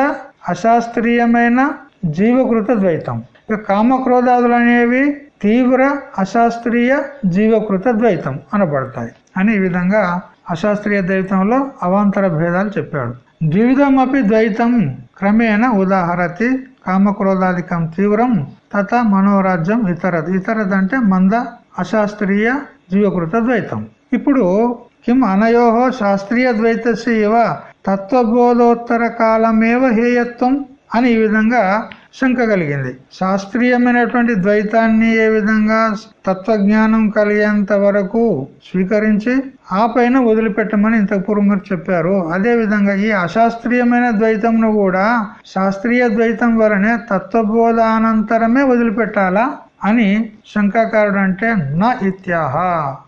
S1: అశాస్త్రీయమైన జీవకృత ద్వైతం. ఇక కామక్రోధాదులు అనేవి తీవ్ర అశాస్త్రీయ జీవకృత ద్వైతం అనబడతాయి. అని ఈ విధంగా అశాస్త్రీయ ద్వైతంలో అవాంతర భేదాలు చెప్పాడు. ద్విధం అపి ద్వైతం క్రమేణ ఉదాహరతి కామక్రోధాధికం తీవ్రం తత మనోరాజ్యం ఇతరద్. ఇతరద్ అంటే మంద అశాస్త్రీయ జీవకృత ద్వైతం. ఇప్పుడు కిం అనయోహో శాస్త్రీయ ద్వైతస్య ఇవ తత్వబోధోత్తర కాలమేవ హేయత్వం అని ఈ విధంగా శంక కలిగింది. శాస్త్రీయమైనటువంటి ద్వైతాన్ని ఏ విధంగా తత్వజ్ఞానం కలిగేంత వరకు స్వీకరించి ఆ పైన వదిలిపెట్టమని ఇంతకు పూర్వం చెప్పారు. అదే విధంగా ఈ అశాస్త్రీయమైన ద్వైతంను కూడా శాస్త్రీయ ద్వైతం వలనే తత్వబోధానంతరమే వదిలిపెట్టాలా అని శంకాకారుడు అంటే నా ఇత్యాహ.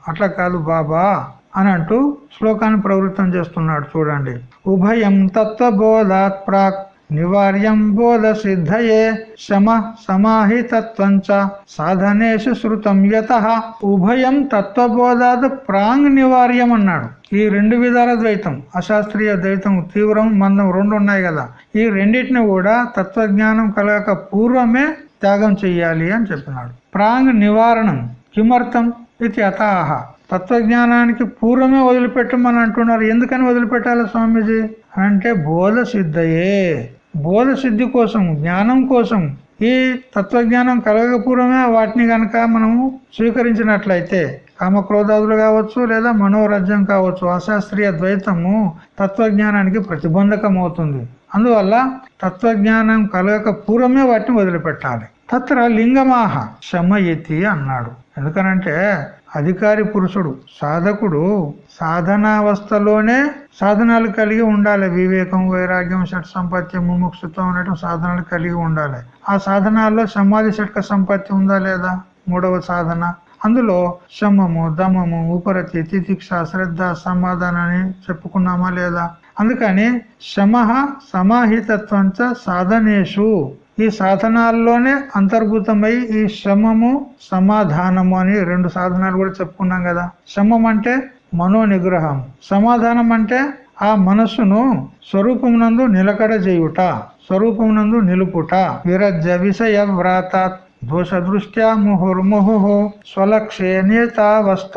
S1: అట్లా కాదు బాబా. అని అంటూ శ్లోకాన్ని ప్రవృత్తం చేస్తున్నాడు. చూడండి. ఉభయం తత్వబోధాత్ ప్రాక్ నివార్యం బోధ సిద్ధయే శమ సమాహితత్వం సాధనేషు శృతం యత. ఉభయం తత్వబోధాత్ ప్రాంగ్ నివార్యం అన్నాడు. ఈ రెండు విధాల ద్వైతం అశాస్త్రీయ ద్వైతం తీవ్రం మందం రెండు ఉన్నాయి కదా. ఈ రెండింటిని కూడా తత్వజ్ఞానం కలగక పూర్వమే త్యాగం చెయ్యాలి అని చెప్పినాడు. ప్రాంగ్ నివారణం కిమర్థం ఇది అతాహ తత్వజ్ఞానానికి పూర్వమే వదిలిపెట్టమని అంటున్నారు. ఎందుకని వదిలిపెట్టాలి స్వామీజీ? అంటే బోధ సిద్ధయే బోధ సిద్ధి కోసం జ్ఞానం కోసం ఈ తత్వజ్ఞానం కలగకపూర్వమే వాటిని గనక మనము స్వీకరించినట్లయితే కామక్రోధాదులు కావచ్చు లేదా మనోరజ్యం కావచ్చు అశాస్త్రీయ ద్వైతము తత్వజ్ఞానానికి ప్రతిబంధకం అవుతుంది అందువల్ల తత్వజ్ఞానం కలగక పూర్వమే వాటిని వదిలిపెట్టాలి. తత్ర లింగమాహ శమయతి అన్నాడు. ఎందుకనంటే అధికారి పురుషుడు సాధకుడు సాధనావస్థలోనే సాధనాలు కలిగి ఉండాలి. వివేకం వైరాగ్యం షట్ సంపత్తి ముముక్షుత్వం అనేటువంటి సాధనాలు కలిగి ఉండాలి. ఆ సాధనాల్లో సమాధి షట్క సంపత్తి ఉందా లేదా? మూడవ సాధన. అందులో శమము దమము ఉపరతి తితిక్ష శ్రద్ధ సమాధానాన్ని చెప్పుకున్నామా లేదా? అందుకని శమ సమాహితత్వంచ సాధనేషు. ఈ సాధనాల్లోనే అంతర్భూతమై ఈ శమము సమాధానము అని రెండు సాధనాలు కూడా చెప్పుకున్నాం కదా. శమం అంటే మనో నిగ్రహం సమాధానం అంటే ఆ మనస్సును స్వరూపమునందు నిలకడ చేయుట స్వరూపమునందు నిలుపుట. విరజ విషయ వ్రాత దోష దృష్ట్యా ముహుర్ముహు స్వలక్షే నేతావస్థ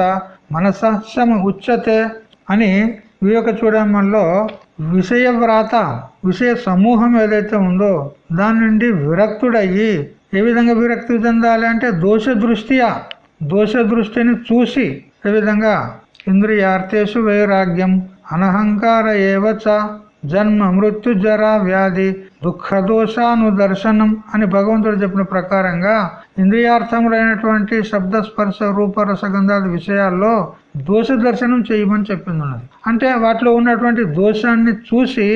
S1: మనస శమ ఉచ్యతే అని వివేక చూడమంలో విషయ వ్రాత విషయ సమూహం ఏదైతే ఉందో దాని నుండి విరక్తుడయ్యి ఏ విధంగా విరక్తి చెందాలి అంటే దోష దృష్ట్యా దోష దృష్టిని చూసి ఏ విధంగా? ఇంద్రియార్థేషు వైరాగ్యం అనహంకార ఏవచ జన్మ మృత్యు జర వ్యాధి దుఃఖ దోషానుదర్శనం అని భగవంతుడు చెప్పిన ప్రకారంగా ఇంద్రియార్థములైనటువంటి శబ్ద స్పర్శ రూప రసగంధాది విషయాల్లో దోష దర్శనం చేయమని చెప్పింది ఉన్నది అంటే వాటిలో ఉన్నటువంటి దోషాన్ని చూసి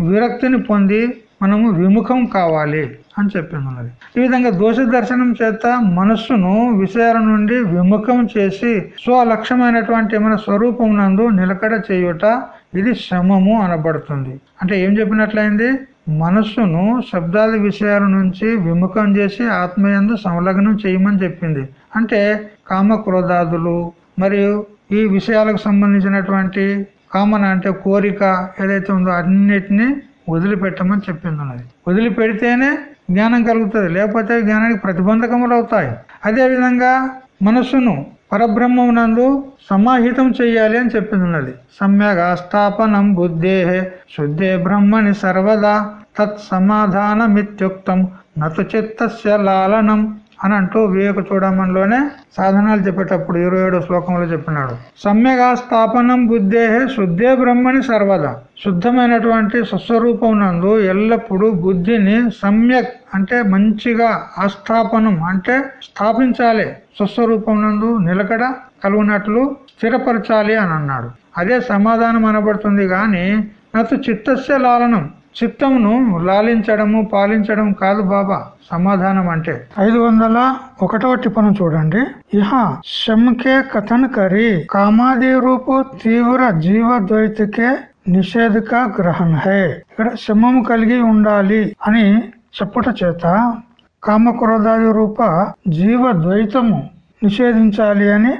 S1: విరక్తిని పొంది మనము విముఖం కావాలి. అని చెప్పింది ఉన్నది. ఈ విధంగా దోష దర్శనం చేత మనస్సును విషయాల నుండి విముఖం చేసి స్వలక్ష్యమైనటువంటి మన స్వరూపం నందు నిలకడ చేయుట ఇది శమము అనబడుతుంది. అంటే ఏం చెప్పినట్లయింది? మనస్సును శబ్దాది విషయాల నుంచి విముఖం చేసి ఆత్మయందు సంలగ్నం చేయమని చెప్పింది. అంటే కామక్రోధాదులు మరియు ఈ విషయాలకు సంబంధించినటువంటి కామన అంటే కోరిక ఏదైతే ఉందో అన్నిటినీ వదిలిపెట్టమని చెప్పింది ఉన్నది. వదిలిపెడితేనే జ్ఞానం కలుగుతుంది. లేకపోతే జ్ఞానానికి ప్రతిబంధకములు అవుతాయి. అదేవిధంగా మనస్సును పరబ్రహ్మమునందు సమాహితం చెయ్యాలి అని చెప్పింది సమ్యగాస్థాపనం బుద్ధే శుద్ధే బ్రహ్మని సర్వదా తత్ సమాధానమిత్యుక్తం నతు చిత్తస్య లాలనం. అని అంటూ వివేక చూడమనిలోనే సాధనాలు చెప్పేటప్పుడు ఇరవై ఏడో శ్లోకంలో చెప్పినాడు. సమ్యగా స్థాపనం బుద్ధేహే శుద్ధే బ్రహ్మని సర్వదా. శుద్ధమైనటువంటి స్వస్వరూపం నందు ఎల్లప్పుడూ బుద్ధిని సమ్యక్ అంటే మంచిగా ఆస్థాపనం అంటే స్థాపించాలి. స్వస్వరూపం నందు నిలకడ కలుగునట్లు స్థిరపరచాలి అని అన్నాడు. అదే సమాధానం అనబడుతుంది గాని నతు చిత్తస్య లాలనం. చిత్తమును లాలించడము పాలించడం కాదు బాబా సమాధానం అంటే. ఐదు వందల ఒకటో టిప్పను చూడండి. ఇహ శంకే కథన్ కరి కామాది రూపు తీవ్ర జీవ ద్వైతకే నిషేధిక గ్రహణ హే. ఇక్కడ శమము కలిగి ఉండాలి అని చెప్పుట చేత కామక్రోధాది రూప జీవ ద్వైతము నిషేధించాలి అని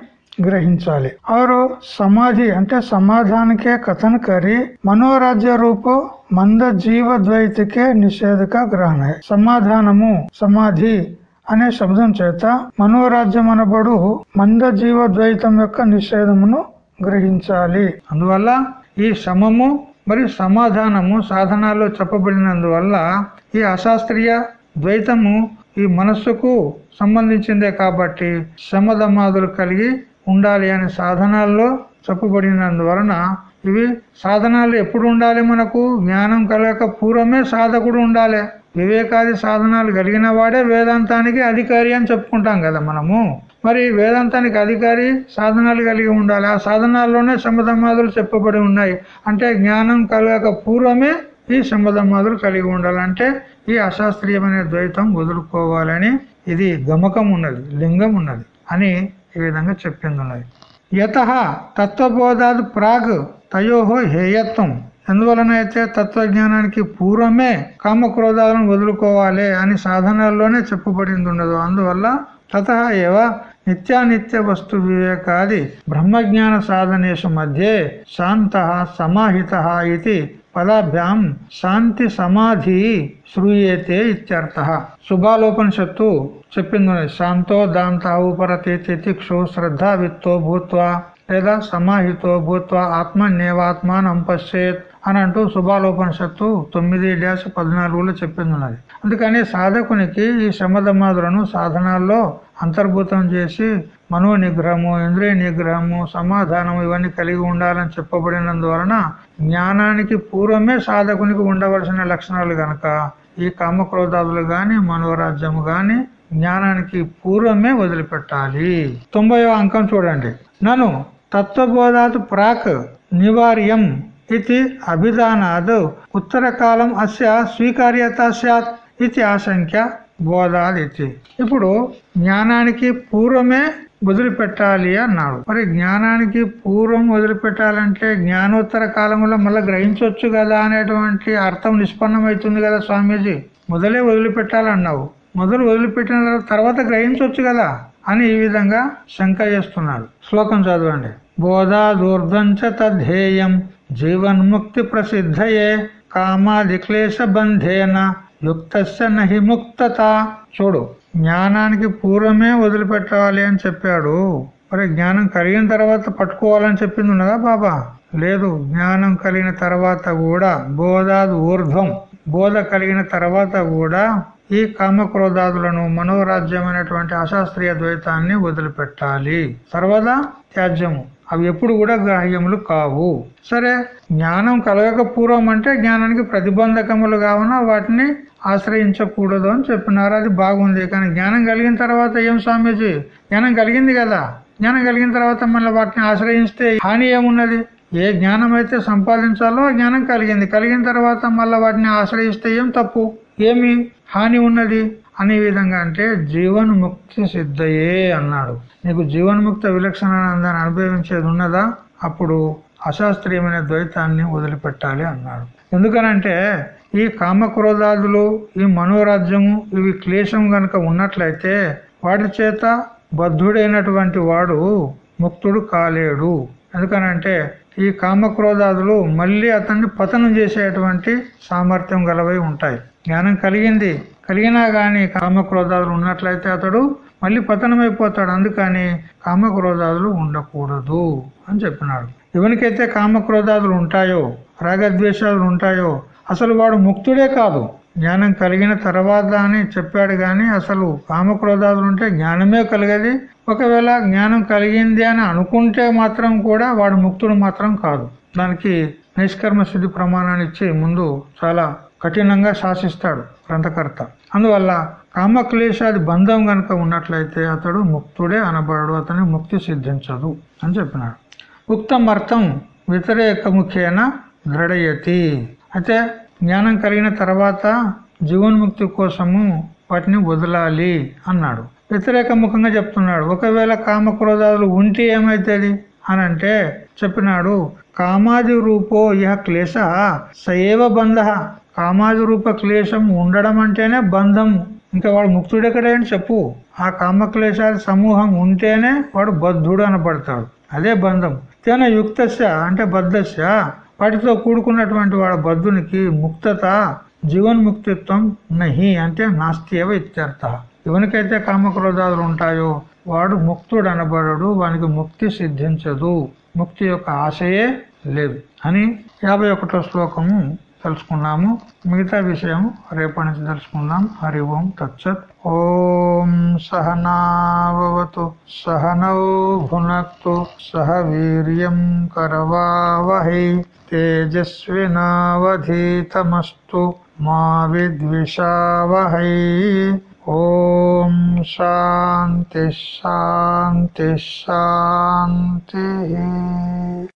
S1: గ్రహించాలి. ఆరు సమాధి అంటే సమాధానకే కథన కరి మనోరాజ్య రూపు మంద జీవద్వైతకే నిషేధక గ్రహణ. సమాధానము సమాధి అనే శబ్దం చేత మనోరాజ్యం అనబడు మంద జీవ ద్వైతం యొక్క నిషేధమును గ్రహించాలి. అందువల్ల ఈ శమము మరియు సమాధానము సాధనాల్లో చెప్పబడినందువల్ల ఈ అశాస్త్రీయ ద్వైతము ఈ మనస్సుకు సంబంధించిందే కాబట్టి శమధమాదులు కలిగి ఉండాలి అనే సాధనాల్లో చెప్పబడినందువలన ఇవి సాధనాలు ఎప్పుడు ఉండాలి మనకు? జ్ఞానం కలగక పూర్వమే సాధకుడు ఉండాలి. వివేకాది సాధనాలు కలిగిన వాడే వేదాంతానికి అధికారి అని చెప్పుకుంటాం కదా మనము. మరి వేదాంతానికి అధికారి సాధనాలు కలిగి ఉండాలి. ఆ సాధనాల్లోనే శమధమాదులు చెప్పబడి ఉన్నాయి. అంటే జ్ఞానం కలగక పూర్వమే ఈ శమధమాదులు కలిగి ఉండాలంటే ఈ అశాస్త్రీయమైన ద్వైతం వదులుకోవాలని ఇది గమకం ఉన్నది లింగం ఉన్నది అని ఈ విధంగా చెప్పింది ఉన్నది యత తత్వబోధాది ప్రాగ్ తయోహో హేయత్వం. ఎందువలనైతే తత్వజ్ఞానానికి పూర్వమే కామక్రోధాలను వదులుకోవాలి అని సాధనాల్లోనే చెప్పబడింది ఉండదు అందువల్ల తత ఏవ నిత్యానిత్య వస్తు వివేకాది బ్రహ్మజ్ఞాన సాధనేషు మధ్య శాంత సమాహిత ఇది పదాభ్యాం శాంతి సమాధి శ్రూయేతే ఇత్యర్థ. శుభాలోపనిషత్తు చెప్పింది శాంతో దాంత ఉపరతే తితిక్షు శ్రద్ధ విత్తో భూత్వా లేదా సమాహితో భూత్వ ఆత్మన్యేవాత్మానం పశ్చేత్. అని అంటూ శుభాలోపనిషత్తు తొమ్మిది డ్యాష్ పద్నాలుగులో చెప్పింది ఉన్నది అందుకని సాధకునికి ఈ శమధమాదులను సాధనాల్లో అంతర్భూతం చేసి మనో నిగ్రహము ఇంద్రియ నిగ్రహము సమాధానము ఇవన్నీ కలిగి ఉండాలని చెప్పబడినందువలన జ్ఞానానికి పూర్వమే సాధకునికి ఉండవలసిన లక్షణాలు గనక ఈ కామక్రోధాదులు గాని మనోరాజ్యము గాని జ్ఞానానికి పూర్వమే వదిలిపెట్టాలి. తొంభై అంకం చూడండి. నన్ను తత్వబోధాత్ ప్రాక్ నివార్యం ఇది అభిధానాద్ ఉత్తరకాలం అస్య స్వీకార్యత సత్ ఇది ఆశంక్య బోధాదితి ఇప్పుడు జ్ఞానానికి పూర్వమే వదిలిపెట్టాలి అన్నాడు మరి జ్ఞానానికి పూర్వం వదిలిపెట్టాలంటే జ్ఞానోత్తర కాలంలో మళ్ళీ గ్రహించవచ్చు కదా అనేటువంటి అర్థం నిష్పన్నమవుతుంది కదా స్వామీజీ? మొదలే వదిలిపెట్టాలన్నావు. మొదలు వదిలిపెట్టిన తర్వాత గ్రహించవచ్చు కదా అని ఈ విధంగా శంక చేస్తున్నాడు. శ్లోకం చదవండి. బోధాదూర్ధ్వంచ తద్ధేయం. జీవన్ముక్తి ప్రసిద్ధయే కామాది క్లేశ బంధేన యుక్త నహి ముక్తత చూడు జ్ఞానానికి పూర్వమే వదిలిపెట్టాలి అని చెప్పాడు. మరి జ్ఞానం కలిగిన తర్వాత పట్టుకోవాలని చెప్పింది ఉన్నదా బాబా? లేదు జ్ఞానం కలిగిన తర్వాత కూడా బోధాది ఊర్ధ్వం బోధ కలిగిన తర్వాత కూడా ఈ కామక్రోధాదులను మనోరాజ్యమైనటువంటి అశాస్త్రీయ ద్వైతాన్ని వదిలిపెట్టాలి. సర్వదా త్యాజ్యము. అవి ఎప్పుడు కూడా గ్రాహ్యములు కావు. సరే జ్ఞానం కలగక పూర్వం అంటే జ్ఞానానికి ప్రతిబంధకములు కావున వాటిని ఆశ్రయించకూడదు అని చెప్పినారు. అది బాగుంది. కానీ జ్ఞానం కలిగిన తర్వాత ఏం స్వామీజీ? జ్ఞానం కలిగింది కదా. జ్ఞానం కలిగిన తర్వాత మళ్ళీ వాటిని ఆశ్రయిస్తే హాని ఏమున్నది? ఏ జ్ఞానం అయితే సంపాదించాలో ఆ జ్ఞానం కలిగింది. కలిగిన తర్వాత మళ్ళీ వాటిని ఆశ్రయిస్తే ఏం తప్పు? ఏమి? హాని ఉన్నది. అనే విధంగా అంటే జీవన్ముక్తి సిద్ధయే అన్నాడు. నీకు జీవన్ముక్త విలక్షణానందాన్ని అనుభవించేది ఉన్నదా? అప్పుడు అశాస్త్రీయమైన ద్వైతాన్ని వదిలిపెట్టాలి అన్నాడు. ఎందుకనంటే ఈ కామక్రోధాదులు ఈ మనోరాజ్యము ఇవి క్లేశం గనక ఉన్నట్లయితే వాటి చేత బద్ధుడైనటువంటి వాడు ముక్తుడు కాలేడు. ఎందుకనంటే ఈ కామక్రోధాదులు మళ్ళీ అతన్ని పతనం చేసేటువంటి సామర్థ్యం గలవై ఉంటాయి. జ్ఞానం కలిగింది. కలిగినా గాని కామక్రోధాదులు ఉన్నట్లయితే అతడు మళ్ళీ పతనమైపోతాడు. అందుకని కామక్రోధాదులు ఉండకూడదు అని చెప్పినాడు. ఎవరికైతే కామక్రోధాదులు ఉంటాయో రాగద్వేషాలు ఉంటాయో అసలు వాడు ముక్తుడే కాదు. జ్ఞానం కలిగిన తర్వాత అని చెప్పాడు గాని అసలు కామక్రోధాదులు ఉంటే జ్ఞానమే కలిగేది. ఒకవేళ జ్ఞానం కలిగింది అని అనుకుంటే మాత్రం కూడా వాడు ముక్తుడు మాత్రం కాదు. దానికి నిష్కర్మ సిద్ధి ప్రమాణాన్ని ఇచ్చి ముందు చాలా కఠినంగా శాసిస్తాడు గ్రంథకర్త. అందువల్ల కామక్లేశాది బంధం గనక ఉన్నట్లయితే అతడు ముక్తుడే అనబడడు అతని ముక్తి సిద్ధించదు అని చెప్పినాడు. ఉక్తం అర్థం వ్యతిరేక దృఢయతి. అయితే జ్ఞానం కలిగిన తర్వాత జీవన్ముక్తి కోసము వాటిని వదలాలి అన్నాడు. వ్యతిరేక ముఖంగా చెప్తున్నాడు. ఒకవేళ కామక్రోధాదులు ఉంటే ఏమైతుంది? అని అంటే చెప్పినాడు కామాది రూపో ఇహ క్లేశ సయేవ బంధ కామాది రూప క్లేశం ఉండడం అంటేనే బంధం. ఇంకా వాడు ముక్తుడెక్కడే అని చెప్పు. ఆ కామక్లేశాల సమూహం ఉంటేనే వాడు బద్ధుడు అనబడతాడు. అదే బంధం. తేన యుక్తస్య అంటే బద్ధస్య. వాటితో కూడుకున్నటువంటి వాడు బద్ధునికి ముక్తత జీవన్ముక్తిత్వం నహి అంటే నాస్తియవ ఇత్యర్థ. ఎవరికైతే కామక్రోధాలు ఉంటాయో వాడు ముక్తుడు అనబడడు వానికి ముక్తి సిద్ధించదు. ముక్తి యొక్క ఆశయే లేదు అని యాభై ఒకటో శ్లోకము తెలుసుకున్నాము. మిగతా విషయం రేపటి నుంచి తెలుసుకుందాం. హరి ఓం తచ్చత్ ఓం సహనావతు సహనౌ భునక్తు సహ వీర్యం కరవావహై తేజస్వినావధీతమస్తు మా విద్విషావహై. ఓం శాంతి శాంతి శాంతి.